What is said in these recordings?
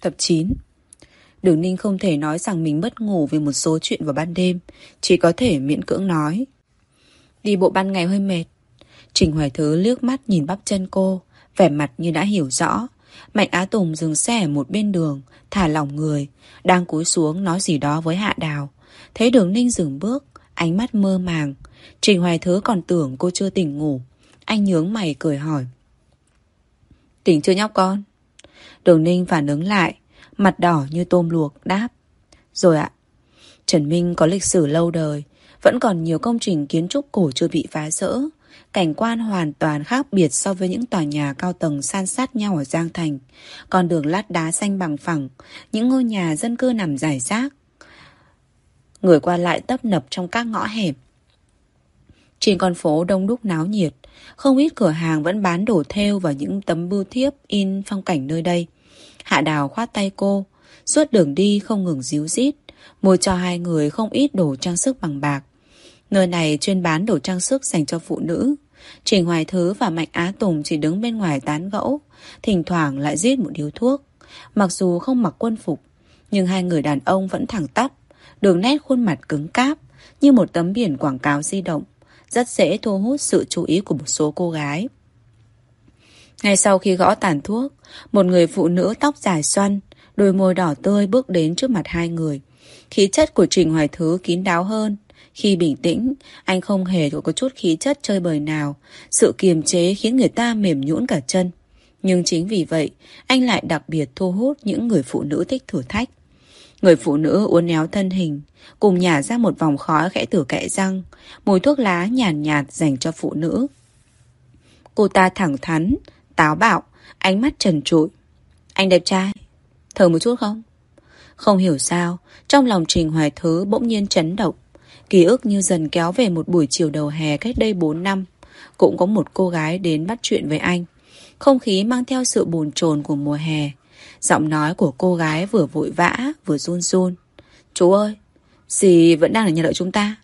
Tập 9 Đường Ninh không thể nói rằng mình mất ngủ vì một số chuyện vào ban đêm, chỉ có thể miễn cưỡng nói. Đi bộ ban ngày hơi mệt. Trình Hoài Thứ liếc mắt nhìn bắp chân cô, vẻ mặt như đã hiểu rõ. Mạnh Á Tùng dừng xe ở một bên đường, thả lỏng người, đang cúi xuống nói gì đó với Hạ Đào. Thấy đường Ninh dừng bước, ánh mắt mơ màng. Trình Hoài Thứ còn tưởng cô chưa tỉnh ngủ. Anh nhướng mày cười hỏi. Tỉnh chưa nhóc con? Đường Ninh phản ứng lại, mặt đỏ như tôm luộc, đáp. Rồi ạ. Trần Minh có lịch sử lâu đời, vẫn còn nhiều công trình kiến trúc cổ chưa bị phá rỡ. Cảnh quan hoàn toàn khác biệt so với những tòa nhà cao tầng san sát nhau ở Giang Thành. Con đường lát đá xanh bằng phẳng, những ngôi nhà dân cư nằm rải rác. Người qua lại tấp nập trong các ngõ hẹp. Trên con phố đông đúc náo nhiệt, không ít cửa hàng vẫn bán đồ thêu và những tấm bưu thiếp in phong cảnh nơi đây. Hạ Đào khoát tay cô, suốt đường đi không ngừng díu dít, mua cho hai người không ít đồ trang sức bằng bạc. Nơi này chuyên bán đồ trang sức dành cho phụ nữ. Trình Hoài Thứ và Mạnh Á Tùng chỉ đứng bên ngoài tán gẫu, thỉnh thoảng lại giết một điếu thuốc. Mặc dù không mặc quân phục, nhưng hai người đàn ông vẫn thẳng tắp, đường nét khuôn mặt cứng cáp, như một tấm biển quảng cáo di động, rất dễ thu hút sự chú ý của một số cô gái. Ngay sau khi gõ tàn thuốc, một người phụ nữ tóc dài xoăn, đôi môi đỏ tươi bước đến trước mặt hai người. Khí chất của Trình Hoài Thứ kín đáo hơn. Khi bình tĩnh, anh không hề có chút khí chất chơi bời nào. Sự kiềm chế khiến người ta mềm nhũn cả chân. Nhưng chính vì vậy, anh lại đặc biệt thu hút những người phụ nữ thích thử thách. Người phụ nữ uốn éo thân hình, cùng nhả ra một vòng khói khẽ tử kẽ răng, mùi thuốc lá nhàn nhạt, nhạt dành cho phụ nữ. Cô ta thẳng thắn, táo bạo, ánh mắt trần trụi. Anh đẹp trai, thở một chút không? Không hiểu sao, trong lòng Trình Hoài Thứ bỗng nhiên chấn động. Ký ức như dần kéo về một buổi chiều đầu hè cách đây 4 năm. Cũng có một cô gái đến bắt chuyện với anh. Không khí mang theo sự bồn chồn của mùa hè. Giọng nói của cô gái vừa vội vã, vừa run run. Chú ơi, dì vẫn đang ở nhà đợi chúng ta.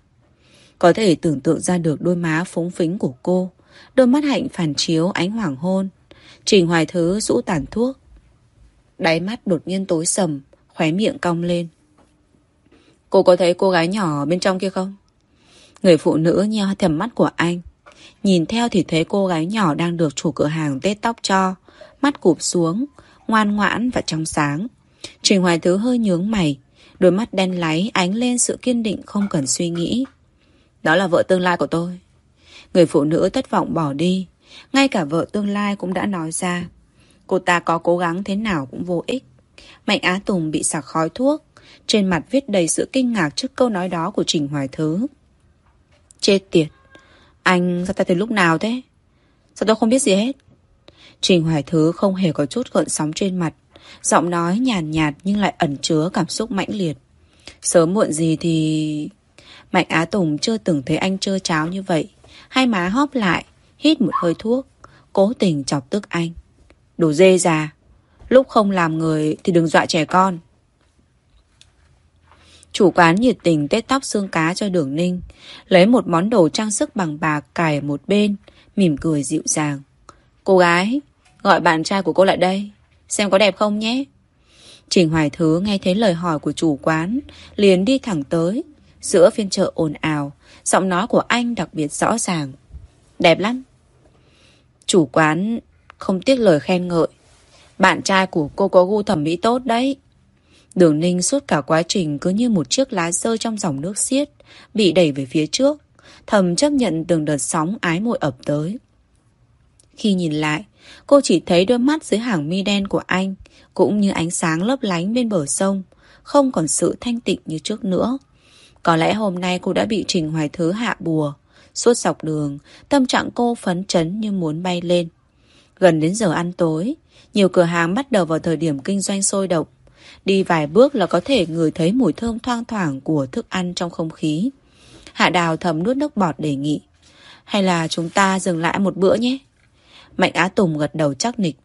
Có thể tưởng tượng ra được đôi má phúng phính của cô. Đôi mắt hạnh phản chiếu ánh hoàng hôn. Trình Hoài Thứ rũ tàn thuốc. Đáy mắt đột nhiên tối sầm, khóe miệng cong lên. Cô có thấy cô gái nhỏ bên trong kia không? Người phụ nữ nheo thầm mắt của anh. Nhìn theo thì thấy cô gái nhỏ đang được chủ cửa hàng tết tóc cho. Mắt cụp xuống, ngoan ngoãn và trong sáng. Trình Hoài Thứ hơi nhướng mày. Đôi mắt đen láy ánh lên sự kiên định không cần suy nghĩ. Đó là vợ tương lai của tôi. Người phụ nữ thất vọng bỏ đi. Ngay cả vợ tương lai cũng đã nói ra. Cô ta có cố gắng thế nào cũng vô ích. Mạnh Á Tùng bị sặc khói thuốc. Trên mặt viết đầy sự kinh ngạc trước câu nói đó của Trình Hoài Thứ. Chết tiệt. Anh sao ta từ lúc nào thế? Sao tôi không biết gì hết? Trình Hoài Thứ không hề có chút gợn sóng trên mặt. Giọng nói nhàn nhạt, nhạt nhưng lại ẩn chứa cảm xúc mãnh liệt. Sớm muộn gì thì... Mạnh Á Tùng chưa từng thấy anh trơ cháo như vậy. Hai má hóp lại, hít một hơi thuốc, cố tình chọc tức anh. Đồ dê già, lúc không làm người thì đừng dọa trẻ con. Chủ quán nhiệt tình tết tóc xương cá cho đường ninh, lấy một món đồ trang sức bằng bạc cài một bên, mỉm cười dịu dàng. Cô gái, gọi bạn trai của cô lại đây, xem có đẹp không nhé. Trình Hoài Thứ nghe thấy lời hỏi của chủ quán, liền đi thẳng tới. Giữa phiên chợ ồn ào, giọng nói của anh đặc biệt rõ ràng. Đẹp lắm. Chủ quán không tiếc lời khen ngợi. Bạn trai của cô có gu thẩm mỹ tốt đấy. Đường ninh suốt cả quá trình cứ như một chiếc lá rơi trong dòng nước xiết, bị đẩy về phía trước, thầm chấp nhận từng đợt sóng ái mội ập tới. Khi nhìn lại, cô chỉ thấy đôi mắt dưới hàng mi đen của anh, cũng như ánh sáng lấp lánh bên bờ sông, không còn sự thanh tịnh như trước nữa. Có lẽ hôm nay cô đã bị Trình Hoài Thứ hạ bùa. Suốt dọc đường, tâm trạng cô phấn chấn như muốn bay lên. Gần đến giờ ăn tối, nhiều cửa hàng bắt đầu vào thời điểm kinh doanh sôi động. Đi vài bước là có thể ngửi thấy mùi thơm thoang thoảng của thức ăn trong không khí. Hạ Đào thầm nuốt nước bọt đề nghị. Hay là chúng ta dừng lại một bữa nhé? Mạnh Á Tùng gật đầu chắc nịch.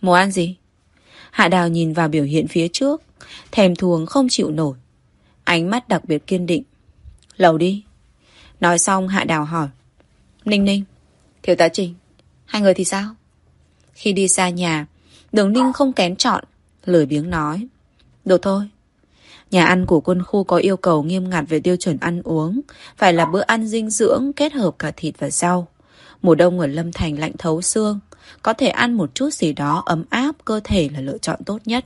Muốn ăn gì? Hạ Đào nhìn vào biểu hiện phía trước, thèm thuồng không chịu nổi. Ánh mắt đặc biệt kiên định. Lầu đi. Nói xong Hạ Đào hỏi. Ninh Ninh, Thiếu tá Trình, hai người thì sao? Khi đi xa nhà, đường Ninh không kén chọn, Lười biếng nói. Được thôi. Nhà ăn của quân khu có yêu cầu nghiêm ngặt về tiêu chuẩn ăn uống. Phải là bữa ăn dinh dưỡng kết hợp cả thịt và rau. Mùa đông ở Lâm Thành lạnh thấu xương. Có thể ăn một chút gì đó ấm áp cơ thể là lựa chọn tốt nhất.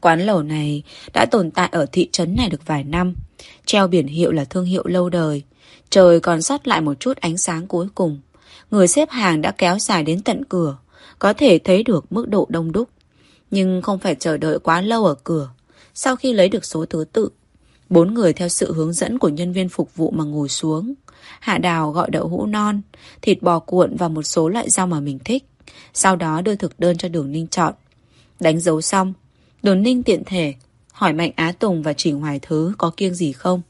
Quán lẩu này đã tồn tại ở thị trấn này được vài năm. Treo biển hiệu là thương hiệu lâu đời. Trời còn sót lại một chút ánh sáng cuối cùng. Người xếp hàng đã kéo dài đến tận cửa. Có thể thấy được mức độ đông đúc. Nhưng không phải chờ đợi quá lâu ở cửa. Sau khi lấy được số thứ tự, bốn người theo sự hướng dẫn của nhân viên phục vụ mà ngồi xuống. Hạ Đào gọi đậu hũ non, thịt bò cuộn và một số loại rau mà mình thích. Sau đó đưa thực đơn cho Đường Ninh chọn. Đánh dấu xong, Đường Ninh tiện thể hỏi Mạnh Á Tùng và Trình Hoài Thứ có kiêng gì không.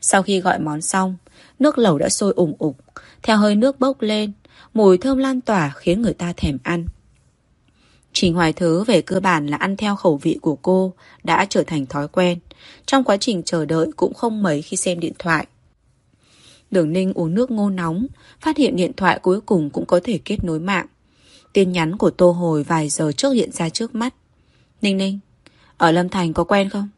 Sau khi gọi món xong, nước lẩu đã sôi ủng ục, theo hơi nước bốc lên, mùi thơm lan tỏa khiến người ta thèm ăn. Trình Hoài Thứ về cơ bản là ăn theo khẩu vị của cô đã trở thành thói quen. Trong quá trình chờ đợi cũng không mấy khi xem điện thoại. Đường Ninh uống nước ngô nóng, phát hiện điện thoại cuối cùng cũng có thể kết nối mạng. Tin nhắn của Tô Hồi vài giờ trước hiện ra trước mắt. Ninh Ninh, ở Lâm Thành có quen không?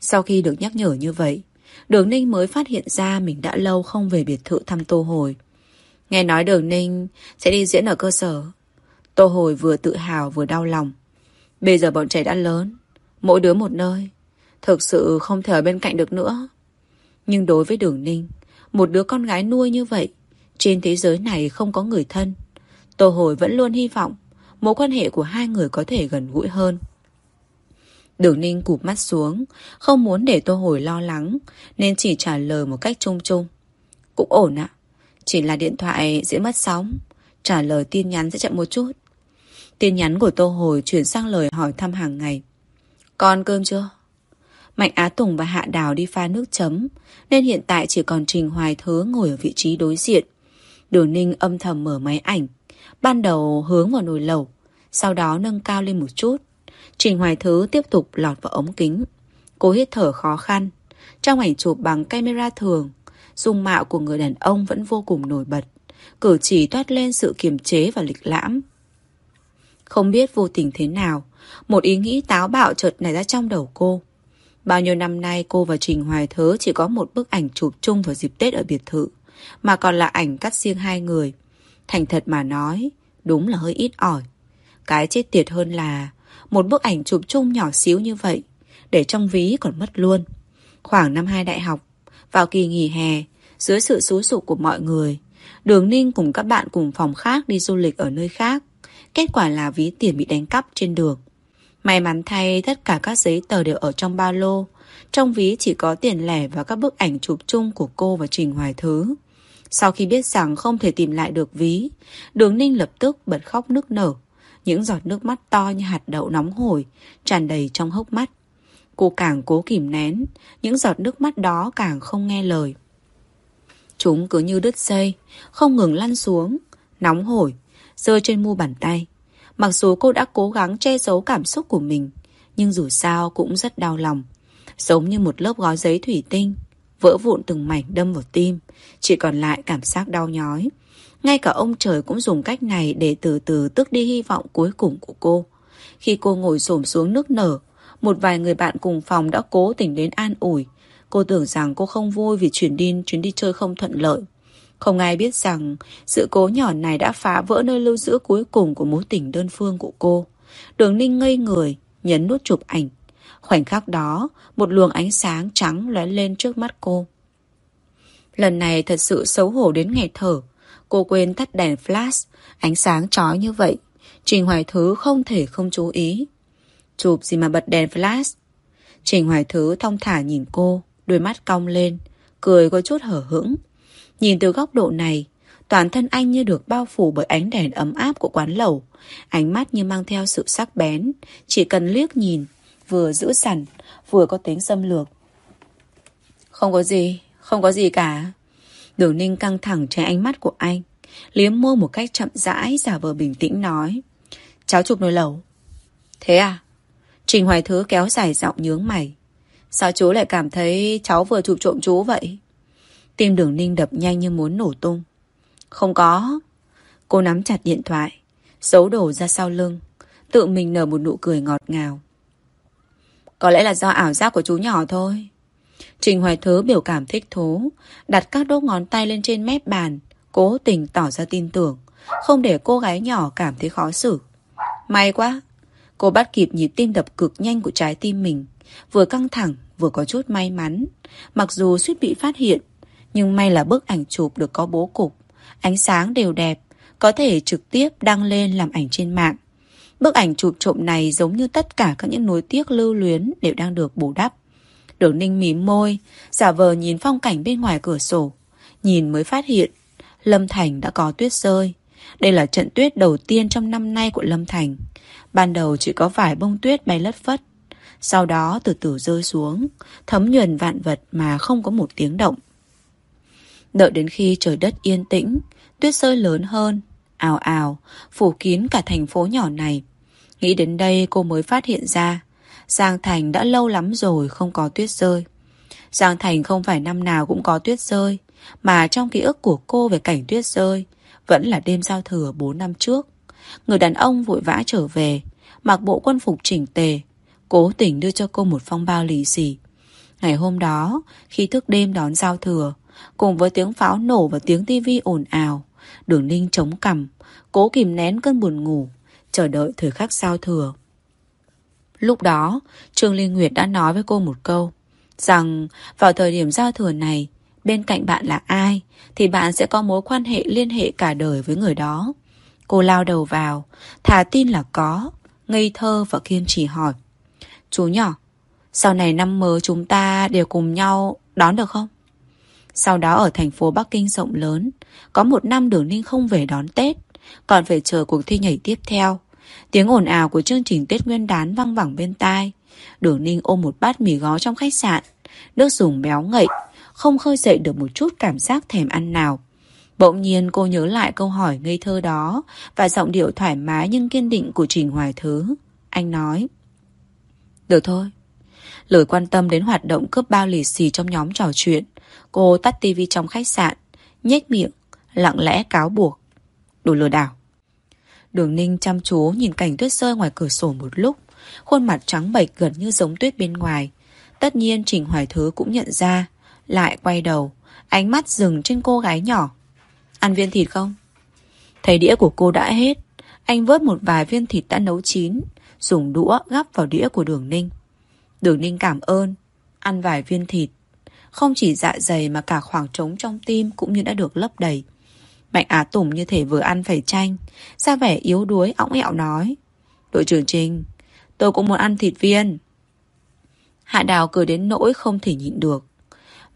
Sau khi được nhắc nhở như vậy, Đường Ninh mới phát hiện ra mình đã lâu không về biệt thự thăm Tô Hồi. Nghe nói Đường Ninh sẽ đi diễn ở cơ sở. Tô Hồi vừa tự hào vừa đau lòng. Bây giờ bọn trẻ đã lớn, mỗi đứa một nơi. Thực sự không thể ở bên cạnh được nữa. Nhưng đối với Đường Ninh, một đứa con gái nuôi như vậy, trên thế giới này không có người thân. Tô Hồi vẫn luôn hy vọng mối quan hệ của hai người có thể gần gũi hơn. Đường Ninh cụp mắt xuống, không muốn để Tô Hồi lo lắng, nên chỉ trả lời một cách chung chung. Cũng ổn ạ, chỉ là điện thoại dễ mất sóng, trả lời tin nhắn sẽ chậm một chút. Tin nhắn của Tô Hồi chuyển sang lời hỏi thăm hàng ngày. Con cơm chưa? Mạnh Á Tùng và Hạ Đào đi pha nước chấm, nên hiện tại chỉ còn Trình Hoài Thứ ngồi ở vị trí đối diện. Đường Ninh âm thầm mở máy ảnh, ban đầu hướng vào nồi lẩu, sau đó nâng cao lên một chút. Trình Hoài Thứ tiếp tục lọt vào ống kính. Cô hít thở khó khăn. Trong ảnh chụp bằng camera thường, dung mạo của người đàn ông vẫn vô cùng nổi bật. Cử chỉ toát lên sự kiềm chế và lịch lãm. Không biết vô tình thế nào, một ý nghĩ táo bạo chợt nảy ra trong đầu cô. Bao nhiêu năm nay cô và Trình Hoài Thớ chỉ có một bức ảnh chụp chung vào dịp Tết ở biệt thự, mà còn là ảnh cắt riêng hai người. Thành thật mà nói, đúng là hơi ít ỏi. Cái chết tiệt hơn là một bức ảnh chụp chung nhỏ xíu như vậy, để trong ví còn mất luôn. Khoảng năm hai đại học, vào kỳ nghỉ hè, dưới sự xúi sụp của mọi người, Đường Ninh cùng các bạn cùng phòng khác đi du lịch ở nơi khác. Kết quả là ví tiền bị đánh cắp trên đường. May mắn thay tất cả các giấy tờ đều ở trong ba lô. Trong ví chỉ có tiền lẻ và các bức ảnh chụp chung của cô và Trình Hoài Thứ. Sau khi biết rằng không thể tìm lại được ví, Đường Ninh lập tức bật khóc nức nở. Những giọt nước mắt to như hạt đậu nóng hổi, tràn đầy trong hốc mắt. Cô càng cố kìm nén, những giọt nước mắt đó càng không nghe lời. Chúng cứ như đứt dây, không ngừng lăn xuống, nóng hổi, rơi trên mu bàn tay. Mặc dù cô đã cố gắng che giấu cảm xúc của mình, nhưng dù sao cũng rất đau lòng. Giống như một lớp gói giấy thủy tinh, vỡ vụn từng mảnh đâm vào tim, chỉ còn lại cảm giác đau nhói. Ngay cả ông trời cũng dùng cách này để từ từ tước đi hy vọng cuối cùng của cô. Khi cô ngồi xổm xuống nước nở, một vài người bạn cùng phòng đã cố tình đến an ủi. Cô tưởng rằng cô không vui vì chuyển đi chuyến đi chơi không thuận lợi. Không ai biết rằng sự cố nhỏ này đã phá vỡ nơi lưu giữ cuối cùng của mối tình đơn phương của cô. Đường Ninh ngây người, nhấn nút chụp ảnh. Khoảnh khắc đó, một luồng ánh sáng trắng lóe lên trước mắt cô. Lần này thật sự xấu hổ đến nghẹt thở. Cô quên tắt đèn flash, ánh sáng chói như vậy. Trình Hoài Thứ không thể không chú ý. Chụp gì mà bật đèn flash? Trình Hoài Thứ thong thả nhìn cô, đôi mắt cong lên, cười có chút hở hững. Nhìn từ góc độ này, toàn thân anh như được bao phủ bởi ánh đèn ấm áp của quán lẩu. Ánh mắt như mang theo sự sắc bén, chỉ cần liếc nhìn, vừa giữ sẵn, vừa có tính xâm lược. Không có gì, không có gì cả. Đường ninh căng thẳng trái ánh mắt của anh, liếm môi một cách chậm rãi, giả vờ bình tĩnh nói. Cháu chụp nồi lẩu. Thế à? Trình Hoài Thứ kéo dài giọng nhướng mày. Sao chú lại cảm thấy cháu vừa chụp trộm chú vậy? Tim đường ninh đập nhanh như muốn nổ tung. Không có. Cô nắm chặt điện thoại, giấu đồ ra sau lưng. Tự mình nở một nụ cười ngọt ngào. Có lẽ là do ảo giác của chú nhỏ thôi. Trình Hoài Thứ biểu cảm thích thú, đặt các đốt ngón tay lên trên mép bàn, cố tình tỏ ra tin tưởng, không để cô gái nhỏ cảm thấy khó xử. May quá, cô bắt kịp nhịp tim đập cực nhanh của trái tim mình, vừa căng thẳng vừa có chút may mắn. Mặc dù suýt bị phát hiện, nhưng may là bức ảnh chụp được có bố cục, ánh sáng đều đẹp, có thể trực tiếp đăng lên làm ảnh trên mạng. Bức ảnh chụp trộm này giống như tất cả các những nối tiếc lưu luyến đều đang được bù đắp. Đường ninh mím môi, giả vờ nhìn phong cảnh bên ngoài cửa sổ. Nhìn mới phát hiện, Lâm Thành đã có tuyết rơi. Đây là trận tuyết đầu tiên trong năm nay của Lâm Thành. Ban đầu chỉ có vài bông tuyết bay lất phất. Sau đó từ từ rơi xuống, thấm nhuần vạn vật mà không có một tiếng động. Đợi đến khi trời đất yên tĩnh, tuyết rơi lớn hơn, ào ào, phủ kín cả thành phố nhỏ này. Nghĩ đến đây cô mới phát hiện ra, Giang Thành đã lâu lắm rồi không có tuyết rơi. Giang Thành không phải năm nào cũng có tuyết rơi, mà trong ký ức của cô về cảnh tuyết rơi, vẫn là đêm giao thừa 4 năm trước. Người đàn ông vội vã trở về, mặc bộ quân phục chỉnh tề, cố tình đưa cho cô một phong bao lì xì. Ngày hôm đó, khi thức đêm đón giao thừa, cùng với tiếng pháo nổ và tiếng tivi ồn ào, đường ninh chống cằm, cố kìm nén cơn buồn ngủ, chờ đợi thời khắc giao thừa. Lúc đó, Trương Linh Nguyệt đã nói với cô một câu, rằng vào thời điểm giao thừa này, bên cạnh bạn là ai, thì bạn sẽ có mối quan hệ liên hệ cả đời với người đó. Cô lao đầu vào, thà tin là có, ngây thơ và kiên trì hỏi. Chú nhỏ, sau này năm mới chúng ta đều cùng nhau đón được không? Sau đó ở thành phố Bắc Kinh rộng lớn, có một năm đường ninh không về đón Tết, còn phải chờ cuộc thi nhảy tiếp theo. Tiếng ồn ào của chương trình Tết Nguyên đán văng vẳng bên tai. Đường ninh ôm một bát mì gói trong khách sạn, nước dùng béo ngậy, không khơi dậy được một chút cảm giác thèm ăn nào. Bỗng nhiên cô nhớ lại câu hỏi ngây thơ đó và giọng điệu thoải mái nhưng kiên định của Trình Hoài Thứ. Anh nói. Được thôi. Lời quan tâm đến hoạt động cướp bao lì xì trong nhóm trò chuyện. Cô tắt tivi trong khách sạn, nhếch miệng, lặng lẽ cáo buộc. Đồ lừa đảo. Đường ninh chăm chú nhìn cảnh tuyết rơi ngoài cửa sổ một lúc. Khuôn mặt trắng bệch gần như giống tuyết bên ngoài. Tất nhiên Trình Hoài Thứ cũng nhận ra. Lại quay đầu, ánh mắt dừng trên cô gái nhỏ. Ăn viên thịt không? Thấy đĩa của cô đã hết. Anh vớt một vài viên thịt đã nấu chín, dùng đũa gắp vào đĩa của đường ninh. Đường ninh cảm ơn, ăn vài viên thịt. Không chỉ dạ dày mà cả khoảng trống trong tim cũng như đã được lấp đầy. Mạnh Á Tùng như thể vừa ăn phải chanh, ra vẻ yếu đuối, õng ẹo nói. Đội trưởng Trinh, tôi cũng muốn ăn thịt viên. Hạ Đào cười đến nỗi không thể nhịn được.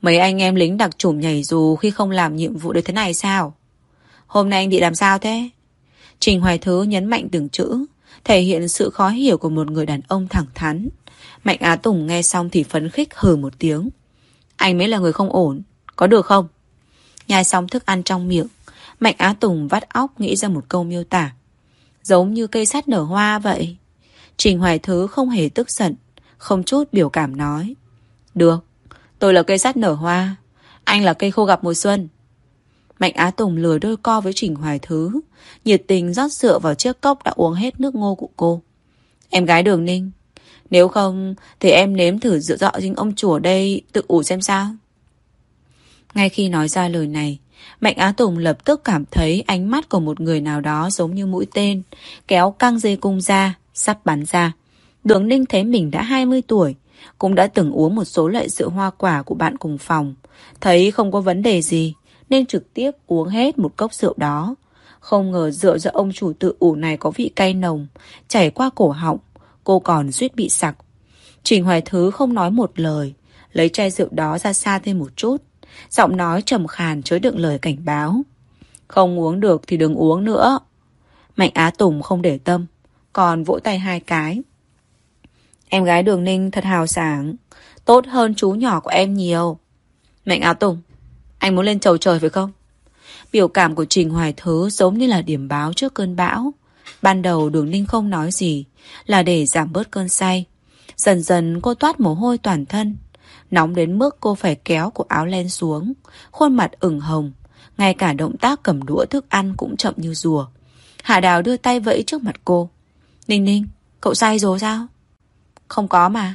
Mấy anh em lính đặc trùm nhảy dù khi không làm nhiệm vụ được thế này sao? Hôm nay anh bị làm sao thế? Trình Hoài Thứ nhấn mạnh từng chữ, thể hiện sự khó hiểu của một người đàn ông thẳng thắn. Mạnh Á Tùng nghe xong thì phấn khích hừ một tiếng. Anh mới là người không ổn, có được không? Nhai xong thức ăn trong miệng, Mạnh Á Tùng vắt óc nghĩ ra một câu miêu tả. Giống như cây sắt nở hoa vậy. Trình Hoài Thứ không hề tức giận, không chút biểu cảm nói. Được, tôi là cây sắt nở hoa, anh là cây khô gặp mùa xuân. Mạnh Á Tùng lừa đôi co với Trình Hoài Thứ, nhiệt tình rót sữa vào chiếc cốc đã uống hết nước ngô của cô. Em gái Đường Ninh, nếu không thì em nếm thử rượu dọ dinh ông chùa đây tự ủ xem sao. Ngay khi nói ra lời này, Mạnh Á Tùng lập tức cảm thấy ánh mắt của một người nào đó giống như mũi tên, kéo căng dây cung ra, sắp bắn ra. Đường Ninh thấy mình đã 20 tuổi, cũng đã từng uống một số loại rượu hoa quả của bạn cùng phòng. Thấy không có vấn đề gì, nên trực tiếp uống hết một cốc rượu đó. Không ngờ rượu do ông chủ tự ủ này có vị cay nồng, chảy qua cổ họng, cô còn suýt bị sặc. Trình Hoài Thứ không nói một lời, lấy chai rượu đó ra xa thêm một chút. Giọng nói trầm khàn chứa đựng lời cảnh báo. Không uống được thì đừng uống nữa. Mạnh Á Tùng không để tâm, còn vỗ tay hai cái. Em gái Đường Ninh thật hào sảng, tốt hơn chú nhỏ của em nhiều. Mạnh Á Tùng, anh muốn lên chầu trời phải không? Biểu cảm của Trình Hoài Thứ giống như là điểm báo trước cơn bão. Ban đầu Đường Ninh không nói gì, là để giảm bớt cơn say. Dần dần cô toát mồ hôi toàn thân, Nóng đến mức cô phải kéo cổ áo len xuống Khuôn mặt ửng hồng Ngay cả động tác cầm đũa thức ăn cũng chậm như rùa Hạ Đào đưa tay vẫy trước mặt cô Ninh Ninh, cậu say rồi sao? Không có mà.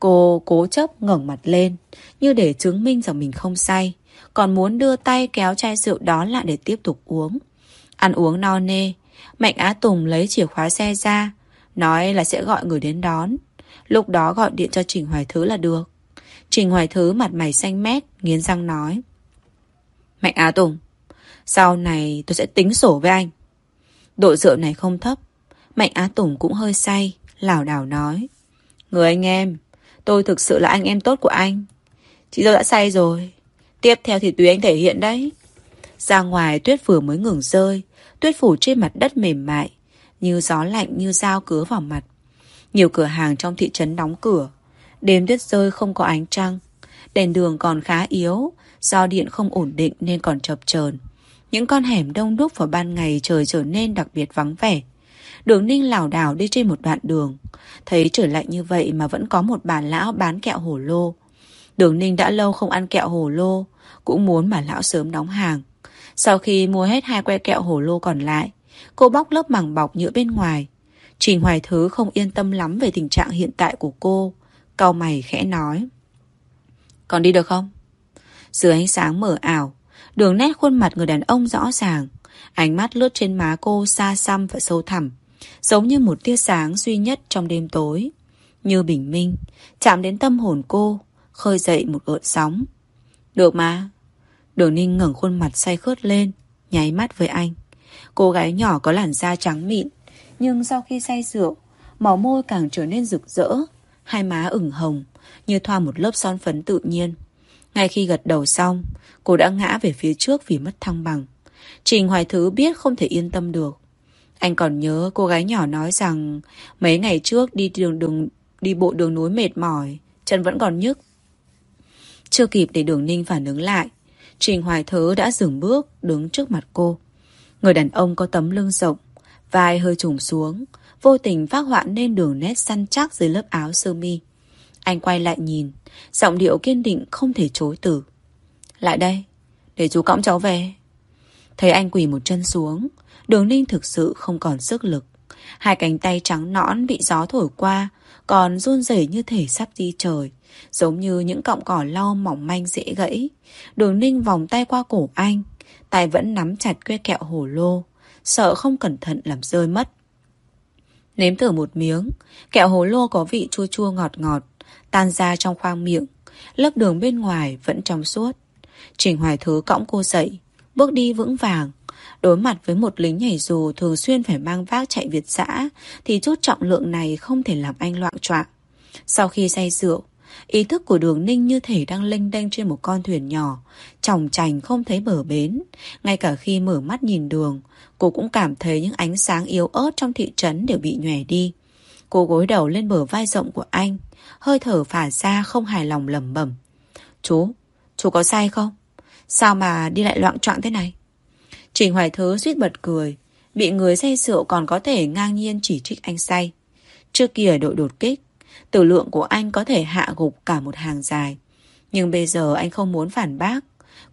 Cô cố chấp ngẩng mặt lên, như để chứng minh rằng mình không say, còn muốn đưa tay kéo chai rượu đó lại để tiếp tục uống. Ăn uống no nê, Mạnh Á Tùng lấy chìa khóa xe ra, nói là sẽ gọi người đến đón. Lúc đó gọi điện cho Trình Hoài Thứ là được. Trình Hoài Thứ mặt mày xanh mét, nghiến răng nói. Mạnh Á Tùng, sau này tôi sẽ tính sổ với anh. Độ rượu này không thấp. Mạnh Á Tùng cũng hơi say, lảo đảo nói. Người anh em, tôi thực sự là anh em tốt của anh. Chị dâu đã say rồi. Tiếp theo thì tùy anh thể hiện đấy. Ra ngoài tuyết vừa mới ngừng rơi, tuyết phủ trên mặt đất mềm mại, như gió lạnh như dao cứa vào mặt. Nhiều cửa hàng trong thị trấn đóng cửa. Đêm tuyết rơi không có ánh trăng. Đèn đường còn khá yếu, do điện không ổn định nên còn chập chờn. Những con hẻm đông đúc vào ban ngày trời trở nên đặc biệt vắng vẻ. Đường ninh lảo đảo đi trên một đoạn đường. Thấy trời lạnh như vậy mà vẫn có một bà lão bán kẹo hổ lô. Đường ninh đã lâu không ăn kẹo hổ lô, cũng muốn bà lão sớm đóng hàng. Sau khi mua hết hai que kẹo hổ lô còn lại, cô bóc lớp màng bọc nhựa bên ngoài. Trình Hoài Thứ không yên tâm lắm về tình trạng hiện tại của cô. Cao mày khẽ nói. Còn đi được không? Dưới ánh sáng mở ảo, đường nét khuôn mặt người đàn ông rõ ràng. Ánh mắt lướt trên má cô xa xăm và sâu thẳm, giống như một tia sáng duy nhất trong đêm tối. Như bình minh, chạm đến tâm hồn cô, khơi dậy một gợn sóng. Được mà. Đường ninh ngẩng khuôn mặt say khướt lên, nháy mắt với anh. Cô gái nhỏ có làn da trắng mịn, nhưng sau khi say rượu, màu môi càng trở nên rực rỡ, hai má ửng hồng, như thoa một lớp son phấn tự nhiên. Ngay khi gật đầu xong, cô đã ngã về phía trước vì mất thăng bằng. Trình Hoài Thứ biết không thể yên tâm được. Anh còn nhớ cô gái nhỏ nói rằng mấy ngày trước đi đường đường đi bộ đường núi mệt mỏi, chân vẫn còn nhức. Chưa kịp để đường ninh phản ứng lại, Trình Hoài Thứ đã dừng bước đứng trước mặt cô. Người đàn ông có tấm lưng rộng, vai hơi trùng xuống, vô tình phát họa nên đường nét săn chắc dưới lớp áo sơ mi. Anh quay lại nhìn, giọng điệu kiên định không thể chối từ. Lại đây, để chú cõng cháu về. Thấy anh quỳ một chân xuống, đường ninh thực sự không còn sức lực. Hai cánh tay trắng nõn bị gió thổi qua, còn run rẩy như thể sắp đi trời, giống như những cọng cỏ lau mỏng manh dễ gãy. Đường ninh vòng tay qua cổ anh, tay vẫn nắm chặt que kẹo hổ lô, sợ không cẩn thận làm rơi mất. Nếm thử một miếng, kẹo hồ lô có vị chua chua ngọt ngọt, tan ra trong khoang miệng, lớp đường bên ngoài vẫn trong suốt. Trình Hoài Thứ cõng cô dậy, bước đi vững vàng. Đối mặt với một lính nhảy dù thường xuyên phải mang vác chạy Việt xã, thì chút trọng lượng này không thể làm anh loạn choạng. Sau khi say rượu, ý thức của đường ninh như thể đang lênh đênh trên một con thuyền nhỏ, tròng trành không thấy bờ bến. Ngay cả khi mở mắt nhìn đường, cô cũng cảm thấy những ánh sáng yếu ớt trong thị trấn đều bị nhòe đi. Cô gối đầu lên bờ vai rộng của anh, hơi thở phả ra không hài lòng lầm bẩm. Chú, chú có say không? Sao mà đi lại loạn trọng thế này? Trình Hoài Thứ suýt bật cười, bị người say rượu còn có thể ngang nhiên chỉ trích anh say. Trước kia đội đột kích, tử lượng của anh có thể hạ gục cả một hàng dài. Nhưng bây giờ anh không muốn phản bác,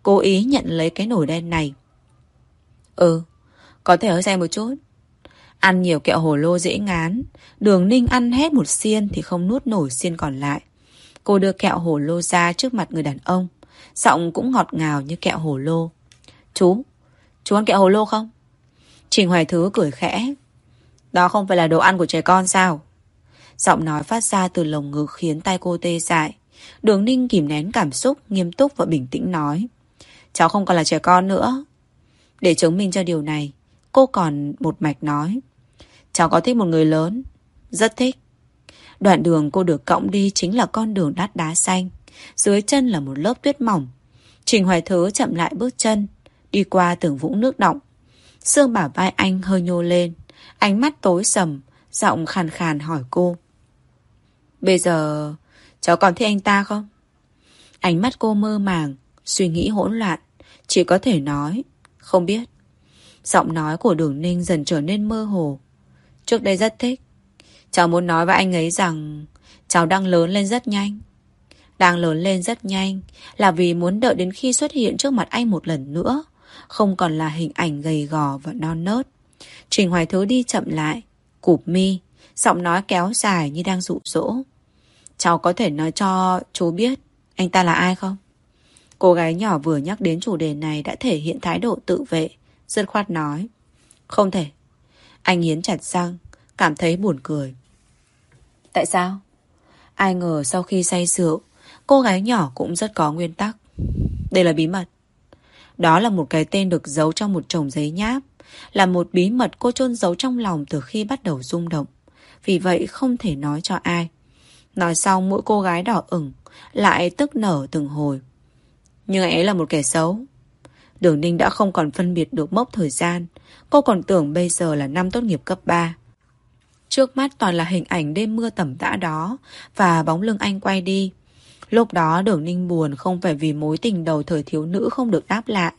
cố ý nhận lấy cái nổi đen này. Ừ, có thể hơi say một chút. Ăn nhiều kẹo hồ lô dễ ngán, đường ninh ăn hết một xiên thì không nuốt nổi xiên còn lại. Cô đưa kẹo hồ lô ra trước mặt người đàn ông, giọng cũng ngọt ngào như kẹo hồ lô. Chú, chú ăn kẹo hồ lô không? Trình Hoài Thứ cười khẽ. Đó không phải là đồ ăn của trẻ con sao? Giọng nói phát ra từ lồng ngực khiến tay cô tê dại. Đường ninh kìm nén cảm xúc, nghiêm túc và bình tĩnh nói. Cháu không còn là trẻ con nữa. Để chứng minh cho điều này, cô còn một mạch nói. Cháu có thích một người lớn. Rất thích. Đoạn đường cô được cõng đi chính là con đường đắt đá xanh. Dưới chân là một lớp tuyết mỏng. Trình Hoài Thứ chậm lại bước chân, đi qua từng vũng nước động. Sương bả vai anh hơi nhô lên, ánh mắt tối sầm, giọng khàn khàn hỏi cô. Bây giờ, cháu còn thích anh ta không? Ánh mắt cô mơ màng, suy nghĩ hỗn loạn, chỉ có thể nói, không biết. Giọng nói của đường ninh dần trở nên mơ hồ. Trước đây rất thích. Cháu muốn nói với anh ấy rằng cháu đang lớn lên rất nhanh. Đang lớn lên rất nhanh là vì muốn đợi đến khi xuất hiện trước mặt anh một lần nữa. Không còn là hình ảnh gầy gò và non nớt. Trình Hoài Thứ đi chậm lại, Cụp mi, giọng nói kéo dài như đang dụ dỗ. Cháu có thể nói cho chú biết anh ta là ai không? Cô gái nhỏ vừa nhắc đến chủ đề này đã thể hiện thái độ tự vệ, dứt khoát nói. Không thể. Anh Hiến chặt răng, cảm thấy buồn cười. Tại sao? Ai ngờ sau khi say rượu, cô gái nhỏ cũng rất có nguyên tắc. Đây là bí mật. Đó là một cái tên được giấu trong một chồng giấy nháp, là một bí mật cô chôn giấu trong lòng từ khi bắt đầu rung động. Vì vậy không thể nói cho ai. Nói xong mỗi cô gái đỏ ửng, lại tức nở từng hồi. Nhưng ấy là một kẻ xấu. Đường Ninh đã không còn phân biệt được mốc thời gian. Cô còn tưởng bây giờ là năm tốt nghiệp cấp 3. Trước mắt toàn là hình ảnh đêm mưa tẩm tã đó và bóng lưng anh quay đi. Lúc đó đường ninh buồn không phải vì mối tình đầu thời thiếu nữ không được đáp lại,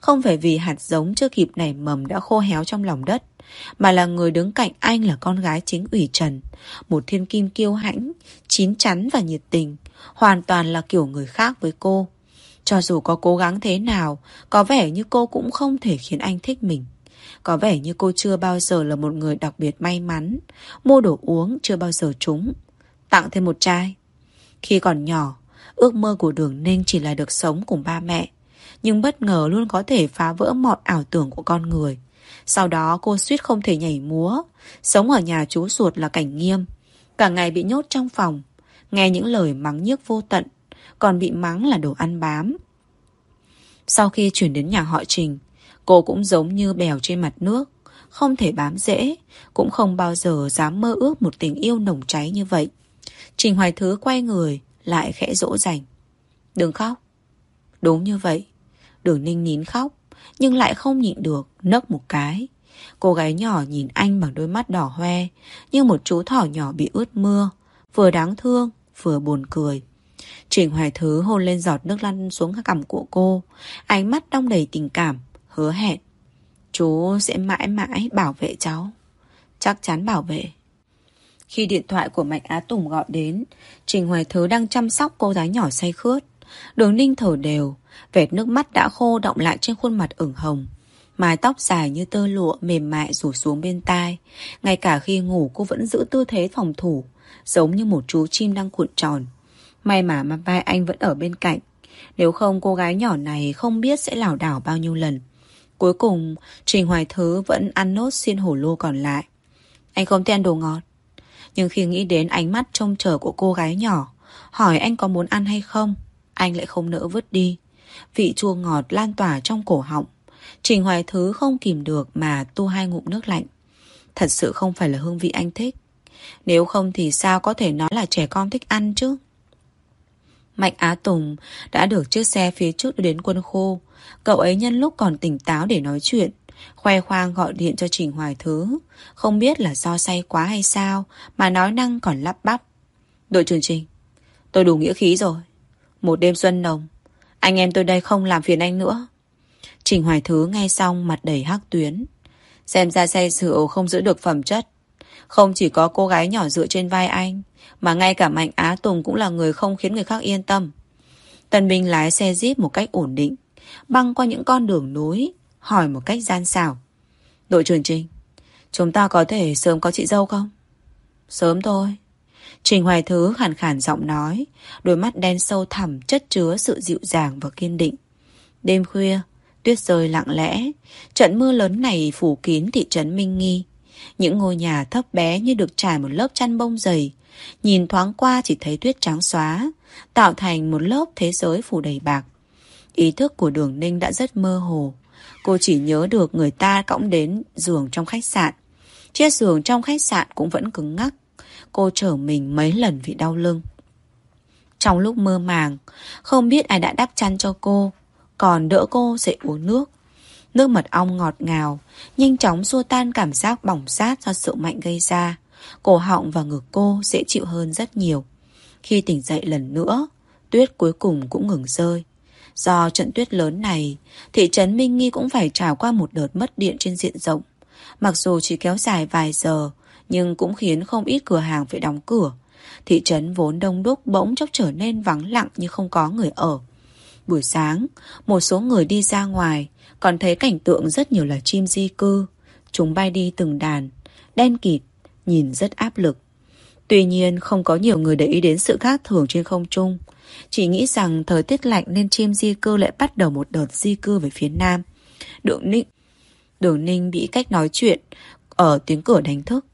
không phải vì hạt giống chưa kịp nảy mầm đã khô héo trong lòng đất, mà là người đứng cạnh anh là con gái chính ủy Trần, một thiên kim kiêu hãnh, chín chắn và nhiệt tình, hoàn toàn là kiểu người khác với cô. Cho dù có cố gắng thế nào, có vẻ như cô cũng không thể khiến anh thích mình. Có vẻ như cô chưa bao giờ là một người đặc biệt may mắn, mua đồ uống chưa bao giờ trúng. Tặng thêm một chai. Khi còn nhỏ, ước mơ của Đường Ninh chỉ là được sống cùng ba mẹ. Nhưng bất ngờ luôn có thể phá vỡ mọi ảo tưởng của con người. Sau đó cô suýt không thể nhảy múa. Sống ở nhà chú ruột là cảnh nghiêm. Cả ngày bị nhốt trong phòng. Nghe những lời mắng nhiếc vô tận. Còn bị mắng là đồ ăn bám. Sau khi chuyển đến nhà họ Trình, cô cũng giống như bèo trên mặt nước. Không thể bám dễ, cũng không bao giờ dám mơ ước một tình yêu nồng cháy như vậy. Trình Hoài Thứ quay người, lại khẽ dỗ dành. Đừng khóc. Đúng như vậy. Đường ninh nín khóc, nhưng lại không nhịn được, nấc một cái. Cô gái nhỏ nhìn anh bằng đôi mắt đỏ hoe, như một chú thỏ nhỏ bị ướt mưa, vừa đáng thương, vừa buồn cười. Trình Hoài Thứ hôn lên giọt nước lăn xuống cằm của cô, ánh mắt đong đầy tình cảm, hứa hẹn. Chú sẽ mãi mãi bảo vệ cháu. Chắc chắn bảo vệ. Khi điện thoại của Mạnh Á Tùng gọi đến, Trình Hoài Thứ đang chăm sóc cô gái nhỏ say khướt. Đường ninh thở đều, vệt nước mắt đã khô động lại trên khuôn mặt ửng hồng. Mái tóc dài như tơ lụa mềm mại rủ xuống bên tai. Ngay cả khi ngủ cô vẫn giữ tư thế phòng thủ, giống như một chú chim đang cuộn tròn. May mà mà vai anh vẫn ở bên cạnh. Nếu không cô gái nhỏ này không biết sẽ lảo đảo bao nhiêu lần. Cuối cùng, Trình Hoài Thứ vẫn ăn nốt xiên hổ lô còn lại. Anh không tên đồ ngọt. Nhưng khi nghĩ đến ánh mắt trông chờ của cô gái nhỏ, hỏi anh có muốn ăn hay không, anh lại không nỡ vứt đi. Vị chua ngọt lan tỏa trong cổ họng. Trình Hoài Thứ không kìm được mà tu hai ngụm nước lạnh. Thật sự không phải là hương vị anh thích. Nếu không thì sao có thể nói là trẻ con thích ăn chứ? Mạnh Á Tùng đã được chiếc xe phía trước đưa đến quân khô. Cậu ấy nhân lúc còn tỉnh táo để nói chuyện. Khoe khoang gọi điện cho Trình Hoài Thứ. Không biết là do say quá hay sao, Mà nói năng còn lắp bắp. Đội trưởng Trình, Tôi đủ nghĩa khí rồi. Một đêm xuân nồng, Anh em tôi đây không làm phiền anh nữa. Trình Hoài Thứ nghe xong mặt đầy hắc tuyến. Xem ra say rượu không giữ được phẩm chất. Không chỉ có cô gái nhỏ dựa trên vai anh, Mà ngay cả Mạnh Á Tùng cũng là người không khiến người khác yên tâm. Tân binh lái xe jeep một cách ổn định, Băng qua những con đường núi hỏi một cách gian xảo. Đội trưởng Trình, chúng ta có thể sớm có chị dâu không? Sớm thôi. Trình Hoài Thứ khàn khàn giọng nói, đôi mắt đen sâu thẳm chất chứa sự dịu dàng và kiên định. Đêm khuya, tuyết rơi lặng lẽ, trận mưa lớn này phủ kín thị trấn Minh Nghi. Những ngôi nhà thấp bé như được trải một lớp chăn bông dày, nhìn thoáng qua chỉ thấy tuyết trắng xóa, tạo thành một lớp thế giới phủ đầy bạc. Ý thức của đường ninh đã rất mơ hồ. Cô chỉ nhớ được người ta cõng đến giường trong khách sạn. Chiếc giường trong khách sạn cũng vẫn cứng ngắc. Cô trở mình mấy lần vì đau lưng. Trong lúc mơ màng, không biết ai đã đắp chăn cho cô, còn đỡ cô dậy uống nước. Nước mật ong ngọt ngào, nhanh chóng xua tan cảm giác bỏng rát do sự mạnh gây ra. Cổ họng và ngực cô dễ chịu hơn rất nhiều. Khi tỉnh dậy lần nữa, tuyết cuối cùng cũng ngừng rơi. Do trận tuyết lớn này, thị trấn Minh Nghi cũng phải trải qua một đợt mất điện trên diện rộng. Mặc dù chỉ kéo dài vài giờ, nhưng cũng khiến không ít cửa hàng phải đóng cửa. Thị trấn vốn đông đúc bỗng chốc trở nên vắng lặng như không có người ở. Buổi sáng, một số người đi ra ngoài, còn thấy cảnh tượng rất nhiều là chim di cư. Chúng bay đi từng đàn, đen kịt, nhìn rất áp lực. Tuy nhiên không có nhiều người để ý đến sự khác thường trên không trung. Chỉ nghĩ rằng thời tiết lạnh nên chim di cư lại bắt đầu một đợt di cư về phía nam. Đường Ninh, Đường Ninh bị cách nói chuyện ở tiếng cửa đánh thức.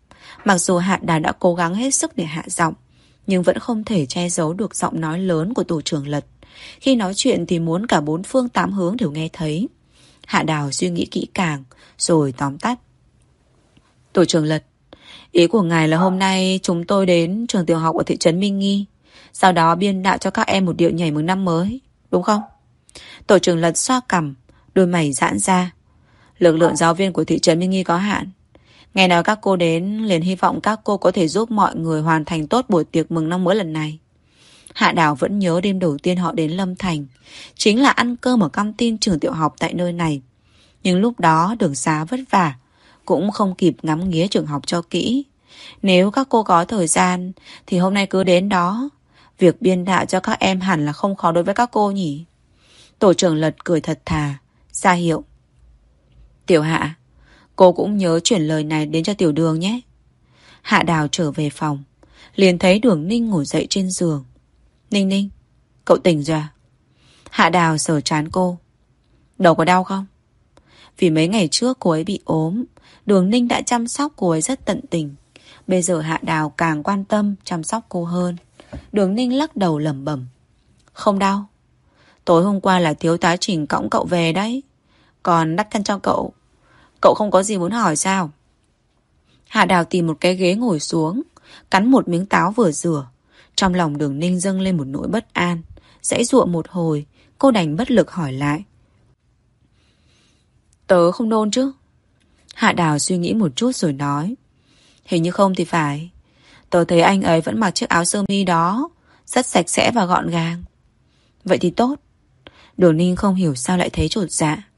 Mặc dù Hạ Đà đã cố gắng hết sức để hạ giọng, nhưng vẫn không thể che giấu được giọng nói lớn của tổ trưởng Lật. Khi nói chuyện thì muốn cả bốn phương tám hướng đều nghe thấy. Hạ Đào suy nghĩ kỹ càng, rồi tóm tắt. Tổ trưởng Lật, ý của ngài là hôm nay chúng tôi đến trường tiểu học ở thị trấn Minh Nghi. Sau đó biên đạo cho các em một điệu nhảy mừng năm mới, đúng không? Tổ trưởng Lật xoa cằm, đôi mày giãn ra. Lực lượng giáo viên của thị trấn Minh Nghi có hạn. Ngày nào các cô đến liền hy vọng các cô có thể giúp mọi người hoàn thành tốt buổi tiệc mừng năm mới lần này. Hạ Đào vẫn nhớ đêm đầu tiên họ đến Lâm Thành. Chính là ăn cơm ở căng tin trường tiểu học tại nơi này. Nhưng lúc đó đường xá vất vả. Cũng không kịp ngắm nghía trường học cho kỹ. Nếu các cô có thời gian thì hôm nay cứ đến đó. Việc biên đạo cho các em hẳn là không khó đối với các cô nhỉ. Tổ trưởng Lật cười thật thà. ra hiệu. Tiểu Hạ, cô cũng nhớ chuyển lời này đến cho Tiểu Đường nhé. Hạ Đào trở về phòng. Liền thấy Đường Ninh ngồi dậy trên giường. Ninh Ninh, cậu tỉnh rồi à? Hạ Đào sờ chán cô. Đầu có đau không? Vì mấy ngày trước cô ấy bị ốm, Đường Ninh đã chăm sóc cô ấy rất tận tình. Bây giờ Hạ Đào càng quan tâm chăm sóc cô hơn. Đường Ninh lắc đầu lầm bẩm. Không đau. Tối hôm qua là thiếu tá trình cõng cậu về đấy. Còn đắp thân cho cậu. Cậu không có gì muốn hỏi sao? Hạ Đào tìm một cái ghế ngồi xuống, cắn một miếng táo vừa rửa. Trong lòng đường ninh dâng lên một nỗi bất an. Dãy ruộng một hồi, cô đành bất lực hỏi lại. Tớ không nôn chứ? Hạ Đào suy nghĩ một chút rồi nói. Hình như không thì phải. Tớ thấy anh ấy vẫn mặc chiếc áo sơ mi đó, rất sạch sẽ và gọn gàng. Vậy thì tốt. Đường Ninh không hiểu sao lại thấy trột dạ.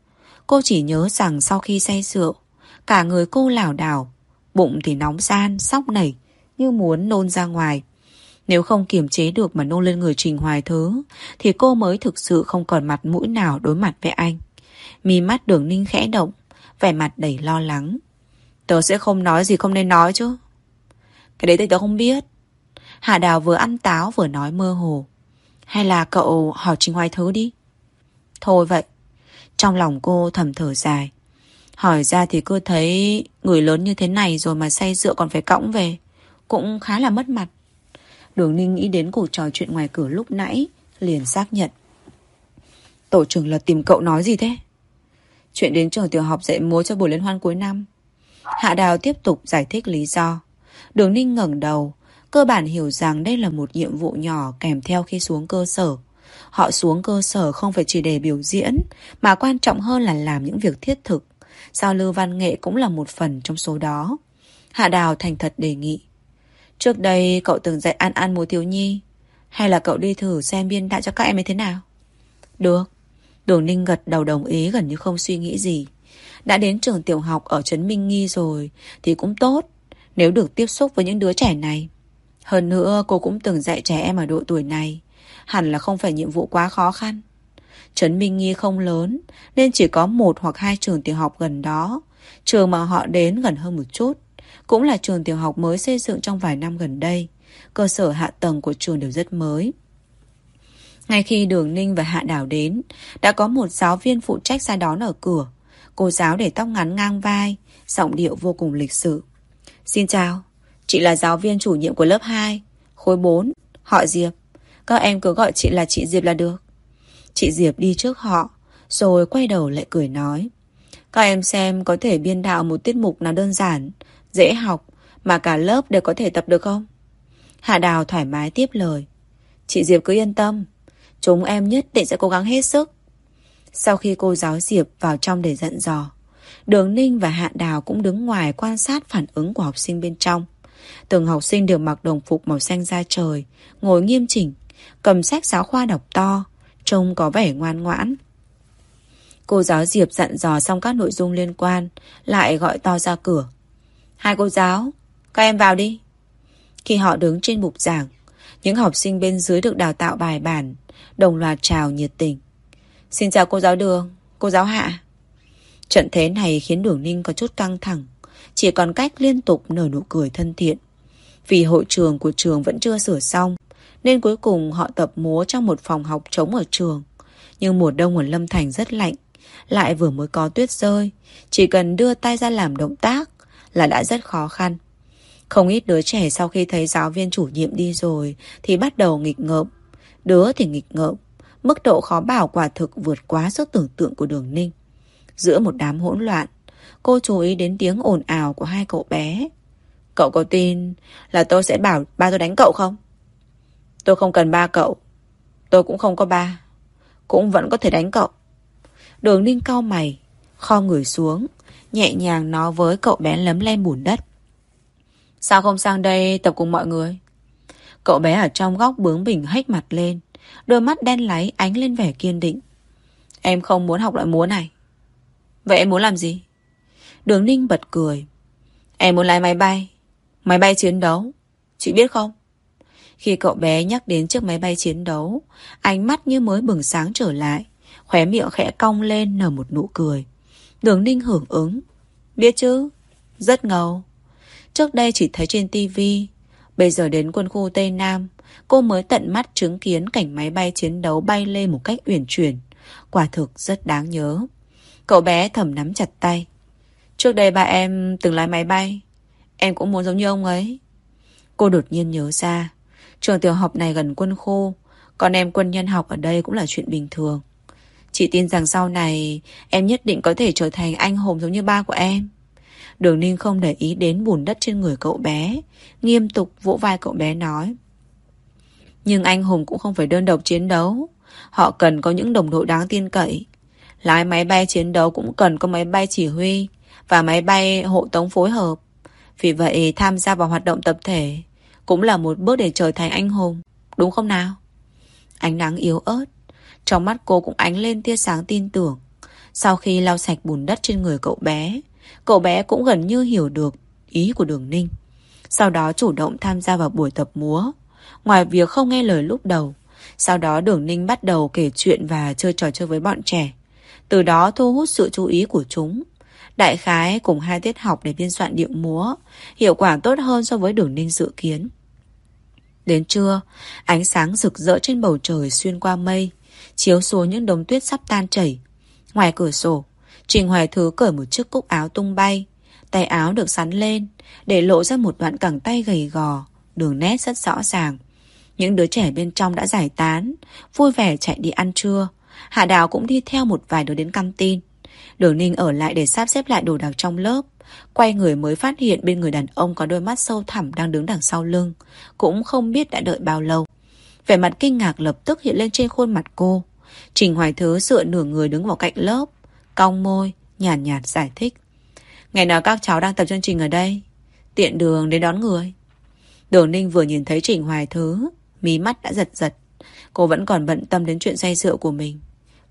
Cô chỉ nhớ rằng sau khi say rượu, cả người cô lảo đảo, bụng thì nóng gian, sóc nảy, như muốn nôn ra ngoài. Nếu không kiềm chế được mà nôn lên người Trình Hoài Thứ, thì cô mới thực sự không còn mặt mũi nào đối mặt với anh. Mi mắt đường ninh khẽ động, vẻ mặt đầy lo lắng. Tớ sẽ không nói gì không nên nói chứ. Cái đấy thì tớ không biết. Hạ Đào vừa ăn táo vừa nói mơ hồ. Hay là cậu hỏi Trình Hoài Thứ đi. Thôi vậy. Trong lòng cô thầm thở dài. Hỏi ra thì cứ thấy người lớn như thế này rồi mà say rượu còn phải cõng về. Cũng khá là mất mặt. Đường Ninh nghĩ đến cuộc trò chuyện ngoài cửa lúc nãy, liền xác nhận. Tổ trưởng là tìm cậu nói gì thế? Chuyện đến trường tiểu học dạy múa cho buổi liên hoan cuối năm. Hạ Đào tiếp tục giải thích lý do. Đường Ninh ngẩng đầu, cơ bản hiểu rằng đây là một nhiệm vụ nhỏ kèm theo khi xuống cơ sở. Họ xuống cơ sở không phải chỉ để biểu diễn, mà quan trọng hơn là làm những việc thiết thực. Giao lưu văn nghệ cũng là một phần trong số đó. Hạ Đào thành thật đề nghị. Trước đây cậu từng dạy ăn ăn mùa thiếu nhi Hay là cậu đi thử xem biên đạo cho các em ấy thế nào Được Đường Ninh gật đầu đồng ý gần như không suy nghĩ gì Đã đến trường tiểu học ở Trấn Minh Nghi rồi Thì cũng tốt nếu được tiếp xúc với những đứa trẻ này Hơn nữa cô cũng từng dạy trẻ em ở độ tuổi này Hẳn là không phải nhiệm vụ quá khó khăn Trấn Minh Nghi không lớn Nên chỉ có một hoặc hai trường tiểu học gần đó Trường mà họ đến gần hơn một chút cũng là trường tiểu học mới xây dựng trong vài năm gần đây. Cơ sở hạ tầng của trường đều rất mới. Ngay khi Đường Ninh và Hạ Đảo đến, đã có một giáo viên phụ trách ra đón ở cửa. Cô giáo để tóc ngắn ngang vai, giọng điệu vô cùng lịch sự. Xin chào, chị là giáo viên chủ nhiệm của lớp 2, khối 4, họ Diệp. Các em cứ gọi chị là chị Diệp là được. Chị Diệp đi trước họ, rồi quay đầu lại cười nói. Các em xem có thể biên đạo một tiết mục nào đơn giản, Dễ học mà cả lớp đều có thể tập được không? Hạ Đào thoải mái tiếp lời. Chị Diệp cứ yên tâm. Chúng em nhất định sẽ cố gắng hết sức. Sau khi cô giáo Diệp vào trong để dặn dò, Đường Ninh và Hạ Đào cũng đứng ngoài quan sát phản ứng của học sinh bên trong. Từng học sinh đều mặc đồng phục màu xanh da trời, ngồi nghiêm chỉnh, cầm sách giáo khoa đọc to, trông có vẻ ngoan ngoãn. Cô giáo Diệp dặn dò xong các nội dung liên quan, lại gọi to ra cửa. Hai cô giáo, các em vào đi. Khi họ đứng trên bục giảng, những học sinh bên dưới được đào tạo bài bản, đồng loạt chào nhiệt tình. Xin chào cô giáo Đường, cô giáo Hạ. Trận thế này khiến Đường Ninh có chút căng thẳng, chỉ còn cách liên tục nở nụ cười thân thiện. Vì hội trường của trường vẫn chưa sửa xong, nên cuối cùng họ tập múa trong một phòng học trống ở trường. Nhưng mùa đông ở Lâm Thành rất lạnh, lại vừa mới có tuyết rơi, chỉ cần đưa tay ra làm động tác là đã rất khó khăn. Không ít đứa trẻ sau khi thấy giáo viên chủ nhiệm đi rồi thì bắt đầu nghịch ngợm. Đứa thì nghịch ngợm, mức độ khó bảo quả thực vượt quá sức tưởng tượng của đường ninh. Giữa một đám hỗn loạn, cô chú ý đến tiếng ồn ào của hai cậu bé. Cậu có tin là tôi sẽ bảo ba tôi đánh cậu không? Tôi không cần ba cậu. Tôi cũng không có ba. Cũng vẫn có thể đánh cậu. Đường ninh cao mày, kho người xuống, nhẹ nhàng nói với cậu bé lấm lem bùn đất. Sao không sang đây tập cùng mọi người? Cậu bé ở trong góc bướng bỉnh hách mặt lên, đôi mắt đen láy ánh lên vẻ kiên định. Em không muốn học loại múa này. Vậy em muốn làm gì? Đường Ninh bật cười. Em muốn lái máy bay. Máy bay chiến đấu. Chị biết không? Khi cậu bé nhắc đến chiếc máy bay chiến đấu, ánh mắt như mới bừng sáng trở lại, khóe miệng khẽ cong lên nở một nụ cười. Đường Ninh hưởng ứng. Biết chứ? Rất ngầu. Trước đây chỉ thấy trên tivi Bây giờ đến quân khu Tây Nam Cô mới tận mắt chứng kiến cảnh máy bay chiến đấu bay lên một cách uyển chuyển Quả thực rất đáng nhớ Cậu bé thầm nắm chặt tay. Trước đây ba em từng lái máy bay. Em cũng muốn giống như ông ấy. Cô đột nhiên nhớ ra, Trường tiểu học này gần quân khu, Còn em quân nhân học ở đây cũng là chuyện bình thường. Chị tin rằng sau này, Em nhất định có thể trở thành anh hùng giống như ba của em. Đường Ninh không để ý đến bùn đất trên người cậu bé, Nghiêm tục vỗ vai cậu bé nói. Nhưng anh hùng cũng không phải đơn độc chiến đấu. Họ cần có những đồng đội đáng tin cậy. Lái máy bay chiến đấu cũng cần có máy bay chỉ huy Và máy bay hộ tống phối hợp. Vì vậy, tham gia vào hoạt động tập thể Cũng là một bước để trở thành anh hùng, Đúng không nào? Ánh nắng yếu ớt, Trong mắt cô cũng ánh lên tia sáng tin tưởng. Sau khi lau sạch bùn đất trên người cậu bé Cậu bé cũng gần như hiểu được ý của đường ninh. Sau đó chủ động tham gia vào buổi tập múa. Ngoài việc không nghe lời lúc đầu, Sau đó đường ninh bắt đầu kể chuyện và chơi trò chơi với bọn trẻ. Từ đó thu hút sự chú ý của chúng. Đại khái cùng hai tiết học để biên soạn điệu múa, Hiệu quả tốt hơn so với đường ninh dự kiến. Đến trưa, Ánh sáng rực rỡ trên bầu trời xuyên qua mây, Chiếu xuống những đống tuyết sắp tan chảy. Ngoài cửa sổ, Trình Hoài Thứ cởi một chiếc cúc áo tung bay. Tay áo được sắn lên, Để lộ ra một đoạn cẳng tay gầy gò, Đường nét rất rõ ràng. Những đứa trẻ bên trong đã giải tán, Vui vẻ chạy đi ăn trưa. Hạ Đào cũng đi theo một vài đứa đến căng tin Đường Ninh ở lại để sắp xếp lại đồ đạc trong lớp Quay người mới phát hiện bên người đàn ông có đôi mắt sâu thẳm đang đứng đằng sau lưng Cũng không biết đã đợi bao lâu Vẻ mặt kinh ngạc lập tức hiện lên trên khuôn mặt cô Trình Hoài Thứ dựa nửa người đứng vào cạnh lớp Cong môi, nhàn nhạt, nhạt giải thích. Ngày nào các cháu đang tập chương trình ở đây? Tiện đường đến đón người. Đường Ninh vừa nhìn thấy Trình Hoài Thứ, mí mắt đã giật giật. Cô vẫn còn bận tâm đến chuyện say rượu của mình.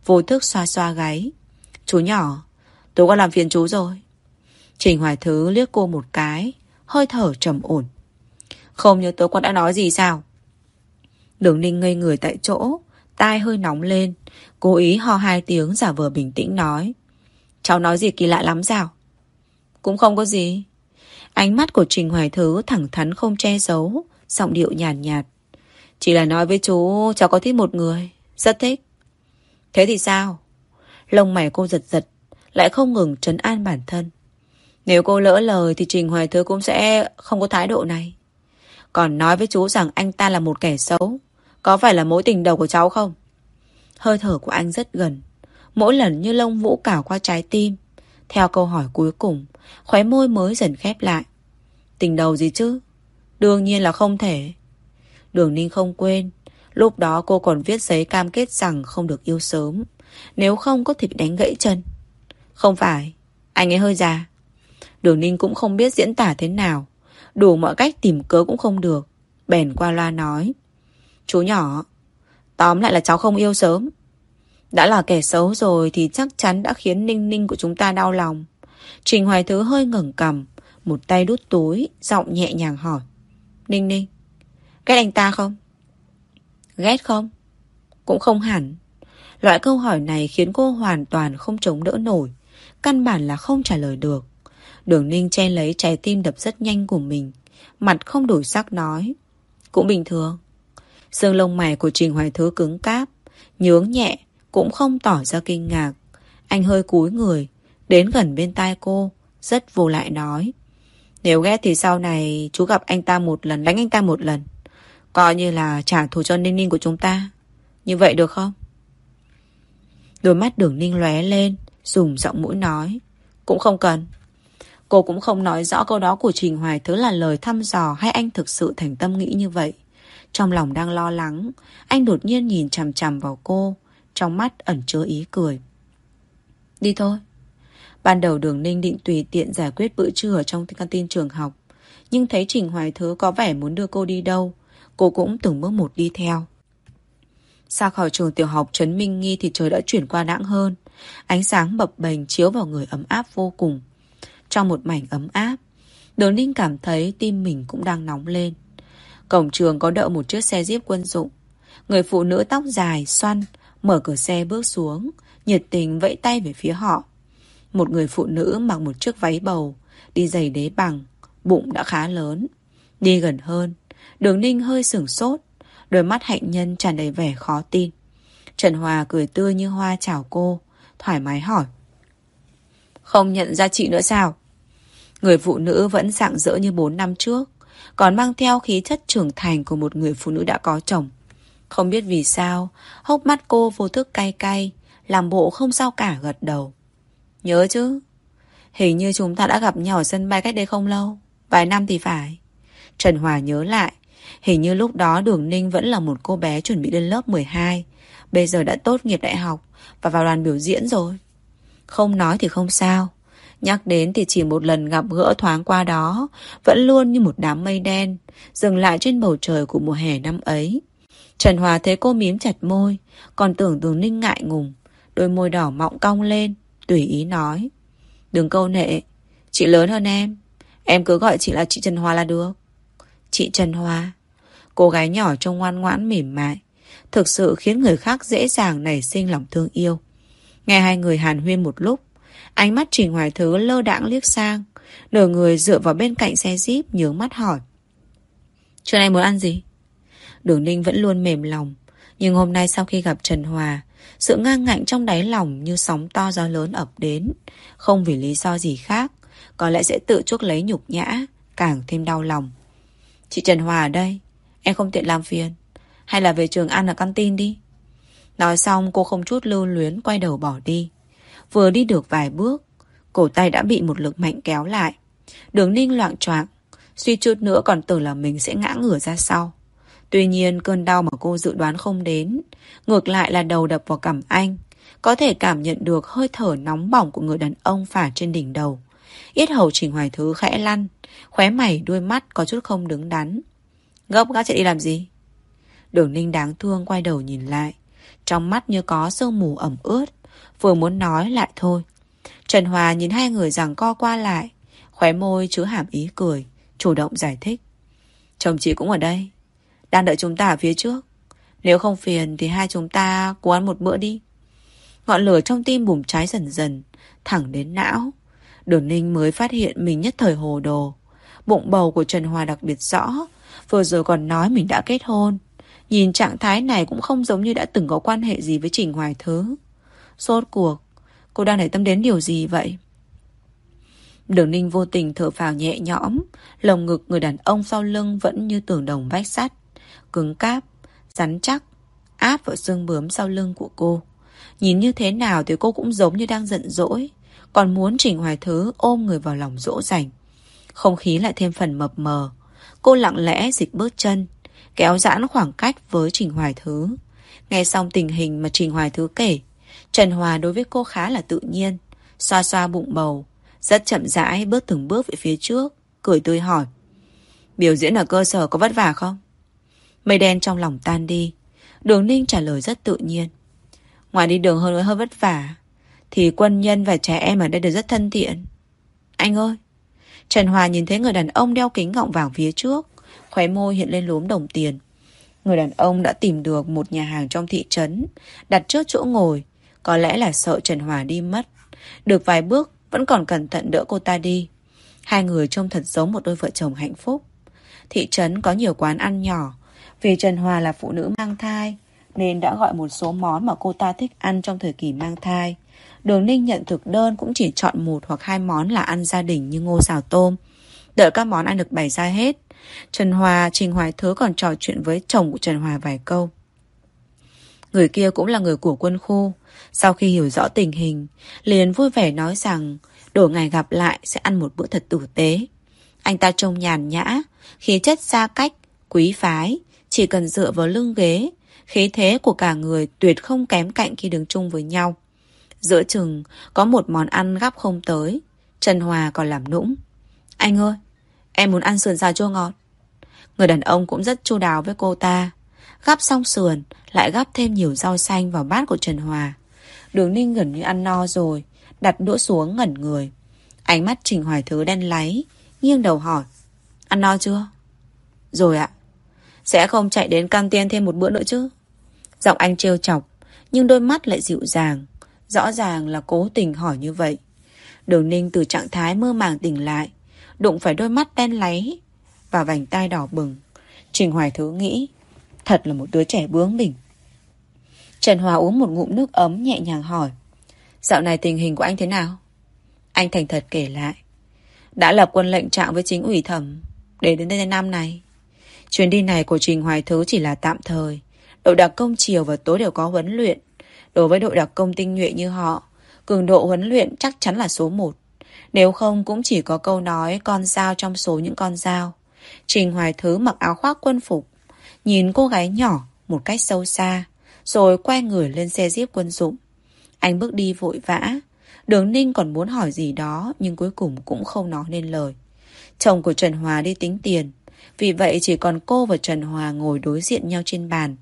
Vô thức xoa xoa gáy. Chú nhỏ, tôi có làm phiền chú rồi. Trình Hoài Thứ liếc cô một cái, hơi thở trầm ổn. Không nhớ tối con đã nói gì sao? Đường Ninh ngây người tại chỗ, tai hơi nóng lên, cố ý ho hai tiếng giả vờ bình tĩnh nói. Cháu nói gì kỳ lạ lắm sao? Cũng không có gì. Ánh mắt của Trình Hoài Thứ thẳng thắn không che giấu, giọng điệu nhàn nhạt, nhạt. Chỉ là nói với chú cháu có thích một người, rất thích. Thế thì sao? Lông mày cô giật giật, lại không ngừng trấn an bản thân. Nếu cô lỡ lời thì Trình Hoài Thứ cũng sẽ không có thái độ này. Còn nói với chú rằng anh ta là một kẻ xấu, có phải là mối tình đầu của cháu không? Hơi thở của anh rất gần. Mỗi lần như lông vũ cào qua trái tim. Theo câu hỏi cuối cùng, khóe môi mới dần khép lại. Tình đầu gì chứ? Đương nhiên là không thể. Đường Ninh không quên. Lúc đó cô còn viết giấy cam kết rằng không được yêu sớm. Nếu không có thể bị đánh gãy chân. Không phải. Anh ấy hơi già. Đường Ninh cũng không biết diễn tả thế nào. Đủ mọi cách tìm cớ cũng không được. Bèn qua loa nói. Chú nhỏ, tóm lại là cháu không yêu sớm. Đã là kẻ xấu rồi thì chắc chắn đã khiến Ninh Ninh của chúng ta đau lòng. Trình Hoài Thứ hơi ngẩng cầm, một tay đút túi, giọng nhẹ nhàng hỏi. Ninh Ninh, ghét anh ta không? Ghét không? Cũng không hẳn. Loại câu hỏi này khiến cô hoàn toàn không chống đỡ nổi. Căn bản là không trả lời được. Đường ninh che lấy trái tim đập rất nhanh của mình. Mặt không đổi sắc nói. Cũng bình thường. Sương lông mày của Trình Hoài Thứ cứng cáp. Nhướng nhẹ, cũng không tỏ ra kinh ngạc. Anh hơi cúi người, đến gần bên tai cô, rất vô lại nói. Nếu ghét thì sau này chú gặp anh ta một lần, đánh anh ta một lần. Coi như là trả thù cho Ninh Ninh của chúng ta. Như vậy được không? Đôi mắt đường Ninh lóe lên, dùng giọng mũi nói. Cũng không cần. Cô cũng không nói rõ câu đó của Trình Hoài Thứ là lời thăm dò hay anh thực sự thành tâm nghĩ như vậy. Trong lòng đang lo lắng, anh đột nhiên nhìn chằm chằm vào cô, trong mắt ẩn chứa ý cười. Đi thôi. Ban đầu đường Ninh định tùy tiện giải quyết bữa trưa ở trong căn tin trường học. Nhưng thấy Trình Hoài Thứ có vẻ muốn đưa cô đi đâu, cô cũng từng bước một đi theo. Xa khỏi trường tiểu học Trấn Minh Nghi thì trời đã chuyển qua nãng hơn. Ánh sáng bập bềnh chiếu vào người ấm áp vô cùng. Trong một mảnh ấm áp, Đường Ninh cảm thấy tim mình cũng đang nóng lên. Cổng trường có đậu một chiếc xe jeep quân dụng. Người phụ nữ tóc dài, xoăn, mở cửa xe bước xuống, nhiệt tình vẫy tay về phía họ. Một người phụ nữ mặc một chiếc váy bầu, đi giày đế bằng, bụng đã khá lớn. Đi gần hơn, đường ninh hơi sửng sốt, đôi mắt hạnh nhân tràn đầy vẻ khó tin. Trần Hòa cười tươi như hoa chào cô, thoải mái hỏi. Không nhận ra chị nữa sao? Người phụ nữ vẫn dạng dỡ như 4 năm trước, còn mang theo khí chất trưởng thành của một người phụ nữ đã có chồng. Không biết vì sao, hốc mắt cô vô thức cay cay, làm bộ không sao cả gật đầu. Nhớ chứ, hình như chúng ta đã gặp nhau ở sân bay cách đây không lâu, vài năm thì phải. Trần Hòa nhớ lại, hình như lúc đó Đường Ninh vẫn là một cô bé chuẩn bị lên lớp 12, bây giờ đã tốt nghiệp đại học và vào đoàn biểu diễn rồi. Không nói thì không sao, Nhắc đến thì chỉ một lần gặp gỡ thoáng qua đó, vẫn luôn như một đám mây đen, dừng lại trên bầu trời của mùa hè năm ấy. Trần Hòa thấy cô miếm chặt môi, còn tưởng Đường Ninh ngại ngùng, đôi môi đỏ mọng cong lên, tùy ý nói. Đừng câu nệ, chị lớn hơn em, em cứ gọi chị là chị Trần Hòa là được. Chị Trần Hoa, cô gái nhỏ trông ngoan ngoãn mỉm mại, thực sự khiến người khác dễ dàng nảy sinh lòng thương yêu. Nghe hai người hàn huyên một lúc, Ánh mắt Trình Hoài Thứ lơ đãng liếc sang. Nửa người dựa vào bên cạnh xe jeep Nhướng mắt hỏi. Trưa nay muốn ăn gì? Đường Ninh vẫn luôn mềm lòng. Nhưng hôm nay sau khi gặp Trần Hòa Sự ngang ngạnh trong đáy lòng Như sóng to gió lớn ập đến. Không vì lý do gì khác Có lẽ sẽ tự chuốc lấy nhục nhã Càng thêm đau lòng. Chị Trần Hòa ở đây Em không tiện làm phiền Hay là về trường ăn ở căn tin đi Nói xong cô không chút lưu luyến Quay đầu bỏ đi Vừa đi được vài bước, cổ tay đã bị một lực mạnh kéo lại. Đường ninh loạn choạng suy chút nữa còn tưởng là mình sẽ ngã ngửa ra sau. Tuy nhiên cơn đau mà cô dự đoán không đến, ngược lại là đầu đập vào cằm anh. Có thể cảm nhận được hơi thở nóng bỏng của người đàn ông phả trên đỉnh đầu. Yết hầu Trình Hoài Thứ khẽ lăn, khóe mày đuôi mắt có chút không đứng đắn. Gốc gác chạy đi làm gì? Đường ninh đáng thương quay đầu nhìn lại. Trong mắt như có sương mù ẩm ướt. Vừa muốn nói lại thôi Trần Hòa nhìn hai người rằng co qua lại Khóe môi chứa hàm ý cười Chủ động giải thích Chồng chị cũng ở đây Đang đợi chúng ta ở phía trước Nếu không phiền thì hai chúng ta cố ăn một bữa đi Ngọn lửa trong tim bùng cháy dần dần Thẳng đến não Đường Ninh mới phát hiện mình nhất thời hồ đồ Bụng bầu của Trần Hòa đặc biệt rõ Vừa rồi còn nói mình đã kết hôn Nhìn trạng thái này cũng không giống như đã từng có quan hệ gì với Trình Hoài Thứ Sốt cuộc, cô đang để tâm đến điều gì vậy? Đường ninh vô tình thở phào nhẹ nhõm, lồng ngực người đàn ông sau lưng vẫn như tường đồng vách sắt, cứng cáp, rắn chắc, áp vào xương bướm sau lưng của cô. Nhìn như thế nào thì cô cũng giống như đang giận dỗi, còn muốn Trình Hoài Thứ ôm người vào lòng dỗ dành. Không khí lại thêm phần mập mờ, cô lặng lẽ dịch bước chân, kéo giãn khoảng cách với Trình Hoài Thứ. Nghe xong tình hình mà Trình Hoài Thứ kể, Trần Hòa đối với cô khá là tự nhiên, xoa xoa bụng bầu, rất chậm rãi bước từng bước về phía trước, cười tươi hỏi. Biểu diễn ở cơ sở có vất vả không? Mây đen trong lòng tan đi, đường ninh trả lời rất tự nhiên. Ngoài đi đường hơn hơi vất vả, thì quân nhân và trẻ em ở đây đều rất thân thiện. Anh ơi! Trần Hòa nhìn thấy người đàn ông đeo kính gọng vàng phía trước, khóe môi hiện lên lúm đồng tiền. Người đàn ông đã tìm được một nhà hàng trong thị trấn, đặt trước chỗ ngồi, có lẽ là sợ Trần Hòa đi mất Được vài bước Vẫn còn cẩn thận đỡ cô ta đi Hai người trông thật giống một đôi vợ chồng hạnh phúc. Thị trấn có nhiều quán ăn nhỏ. Vì Trần Hòa là phụ nữ mang thai, nên đã gọi một số món mà cô ta thích ăn trong thời kỳ mang thai. Đường Ninh nhận thực đơn cũng chỉ chọn một hoặc hai món là ăn gia đình như ngô xào tôm. Đợi các món ăn được bày ra hết. Trần Hòa, Trình Hoài Thứ còn trò chuyện với chồng của Trần Hòa vài câu. Người kia cũng là người của quân khu. Sau khi hiểu rõ tình hình, liền vui vẻ nói rằng đổi ngày gặp lại sẽ ăn một bữa thật tử tế. Anh ta trông nhàn nhã, khí chất xa cách, quý phái, chỉ cần dựa vào lưng ghế, khí thế của cả người tuyệt không kém cạnh khi đứng chung với nhau. Giữa chừng, có một món ăn gắp không tới, Trần Hòa còn làm nũng. Anh ơi, em muốn ăn sườn xào chua ngọt. Người đàn ông cũng rất chu đáo với cô ta. Gắp xong sườn, lại gắp thêm nhiều rau xanh vào bát của Trần Hòa. Đường Ninh gần như ăn no rồi, đặt đũa xuống ngẩn người. Ánh mắt Trình Hoài Thứ đen láy, nghiêng đầu hỏi. Ăn no chưa? Rồi ạ. Sẽ không chạy đến căng tiên thêm một bữa nữa chứ? Giọng anh trêu chọc, nhưng đôi mắt lại dịu dàng. Rõ ràng là cố tình hỏi như vậy. Đường Ninh từ trạng thái mơ màng tỉnh lại, đụng phải đôi mắt đen láy và vành tai đỏ bừng. Trình Hoài Thứ nghĩ, thật là một đứa trẻ bướng bỉnh. Trần Hòa uống một ngụm nước ấm nhẹ nhàng hỏi. Dạo này tình hình của anh thế nào? Anh thành thật kể lại. Đã lập quân lệnh trạng với chính ủy thẩm để đến đây năm này. Chuyến đi này của Trình Hoài Thứ chỉ là tạm thời. Đội đặc công chiều và tối đều có huấn luyện. Đối với đội đặc công tinh nhuệ như họ, cường độ huấn luyện chắc chắn là số 1. Nếu không cũng chỉ có câu nói con dao trong số những con dao. Trình Hoài Thứ mặc áo khoác quân phục, nhìn cô gái nhỏ một cách sâu xa, rồi quay người lên xe jeep quân dụng. Anh bước đi vội vã. Đường Ninh còn muốn hỏi gì đó, nhưng cuối cùng cũng không nói nên lời. Chồng của Trần Hòa đi tính tiền, vì vậy chỉ còn cô và Trần Hòa ngồi đối diện nhau trên bàn.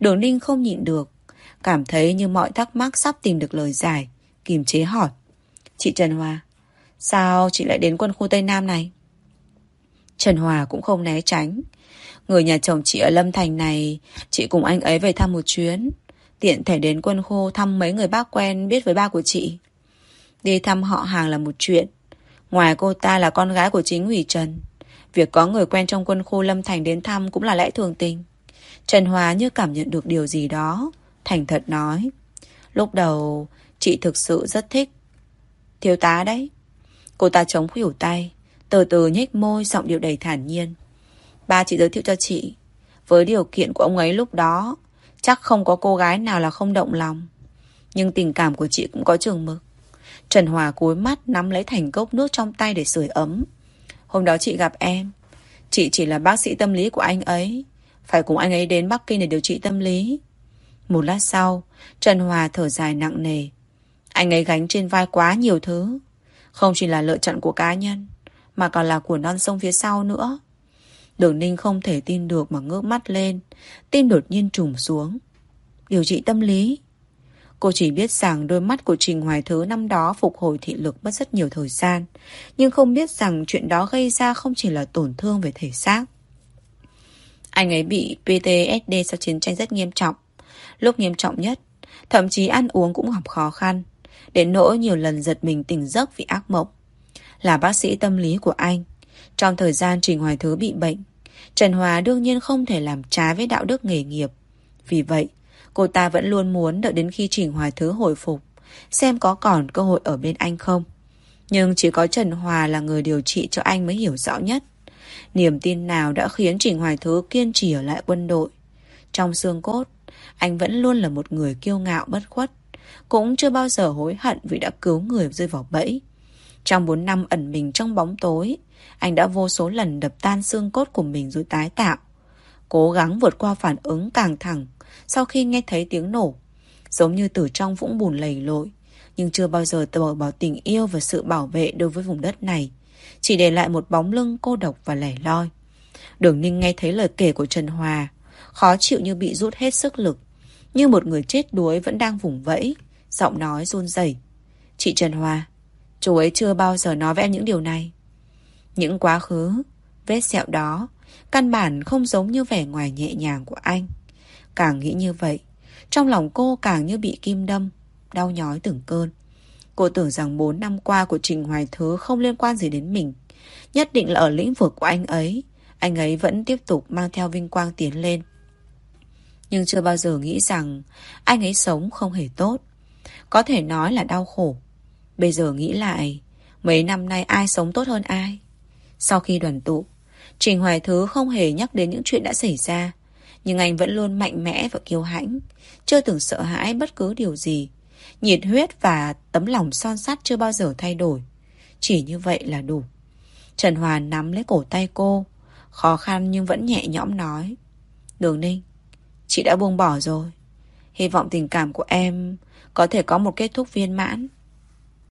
Đường Ninh không nhịn được, cảm thấy như mọi thắc mắc sắp tìm được lời giải, kìm chế hỏi. Chị Trần Hòa, sao chị lại đến quân khu Tây Nam này? Trần Hòa cũng không né tránh. Người nhà chồng chị ở Lâm Thành này, chị cùng anh ấy về thăm một chuyến. Tiện thể đến quân khu thăm mấy người bác quen biết với ba của chị. Đi thăm họ hàng là một chuyện. Ngoài cô ta là con gái của chính ủy Trần. Việc có người quen trong quân khu Lâm Thành đến thăm cũng là lẽ thường tình. Trần Hòa như cảm nhận được điều gì đó. Thành thật nói. Lúc đầu, chị thực sự rất thích. Thiếu tá đấy. Cô ta chống khuỷu tay. Từ từ nhếch môi giọng điệu đầy thản nhiên. Ba chị giới thiệu cho chị. Với điều kiện của ông ấy lúc đó, chắc không có cô gái nào là không động lòng. Nhưng tình cảm của chị cũng có trường mực. Trần Hòa cúi mắt nắm lấy thành cốc nước trong tay để sưởi ấm. Hôm đó chị gặp em. Chị chỉ là bác sĩ tâm lý của anh ấy. Phải cùng anh ấy đến Bắc Kinh để điều trị tâm lý. Một lát sau, Trần Hòa thở dài nặng nề. Anh ấy gánh trên vai quá nhiều thứ. Không chỉ là lựa chọn của cá nhân, mà còn là của non sông phía sau nữa. Đường Ninh không thể tin được mà ngước mắt lên, tim đột nhiên trùng xuống. Điều trị tâm lý. Cô chỉ biết rằng đôi mắt của Trình Hoài Thứ năm đó phục hồi thị lực mất rất nhiều thời gian, nhưng không biết rằng chuyện đó gây ra không chỉ là tổn thương về thể xác. Anh ấy bị PTSD sau chiến tranh rất nghiêm trọng. Lúc nghiêm trọng nhất, thậm chí ăn uống cũng gặp khó khăn, đến nỗi nhiều lần giật mình tỉnh giấc vì ác mộng. Là bác sĩ tâm lý của anh, trong thời gian Trình Hoài Thứ bị bệnh, Trần Hòa đương nhiên không thể làm trái với đạo đức nghề nghiệp. Vì vậy, cô ta vẫn luôn muốn đợi đến khi Trình Hoài Thứ hồi phục, xem có còn cơ hội ở bên anh không. Nhưng chỉ có Trần Hòa là người điều trị cho anh mới hiểu rõ nhất. Niềm tin nào đã khiến Trình Hoài Thứ kiên trì ở lại quân đội. Trong xương cốt, anh vẫn luôn là một người kiêu ngạo bất khuất, cũng chưa bao giờ hối hận vì đã cứu người rơi vào bẫy. Trong 4 năm ẩn mình trong bóng tối, anh đã vô số lần đập tan xương cốt của mình rồi tái tạo. Cố gắng vượt qua phản ứng càng thẳng sau khi nghe thấy tiếng nổ. Giống như từ trong vũng bùn lầy lội. Nhưng chưa bao giờ tờ bỏ tình yêu và sự bảo vệ đối với vùng đất này. Chỉ để lại một bóng lưng cô độc và lẻ loi. Đường Ninh nghe thấy lời kể của Trần Hòa. Khó chịu như bị rút hết sức lực. Như một người chết đuối vẫn đang vùng vẫy. Giọng nói run rẩy Chị Trần Hòa, chú ấy chưa bao giờ nói với em những điều này. Những quá khứ, vết sẹo đó, căn bản không giống như vẻ ngoài nhẹ nhàng của anh. Càng nghĩ như vậy, trong lòng cô càng như bị kim đâm, đau nhói từng cơn. Cô tưởng rằng 4 năm qua của Trình Hoài Thứ không liên quan gì đến mình. Nhất định là ở lĩnh vực của anh ấy. Anh ấy vẫn tiếp tục mang theo vinh quang tiến lên. Nhưng chưa bao giờ nghĩ rằng Anh ấy sống không hề tốt. Có thể nói là đau khổ. Bây giờ nghĩ lại, Mấy năm nay ai sống tốt hơn ai? Sau khi đoàn tụ, Trình Hoài Thứ không hề nhắc đến những chuyện đã xảy ra. Nhưng anh vẫn luôn mạnh mẽ và kiêu hãnh. Chưa từng sợ hãi bất cứ điều gì. Nhiệt huyết và tấm lòng son sắt chưa bao giờ thay đổi. Chỉ như vậy là đủ. Trần Hoàn nắm lấy cổ tay cô, Khó khăn nhưng vẫn nhẹ nhõm nói. Đường Ninh, Chị đã buông bỏ rồi. Hy vọng tình cảm của em Có thể có một kết thúc viên mãn.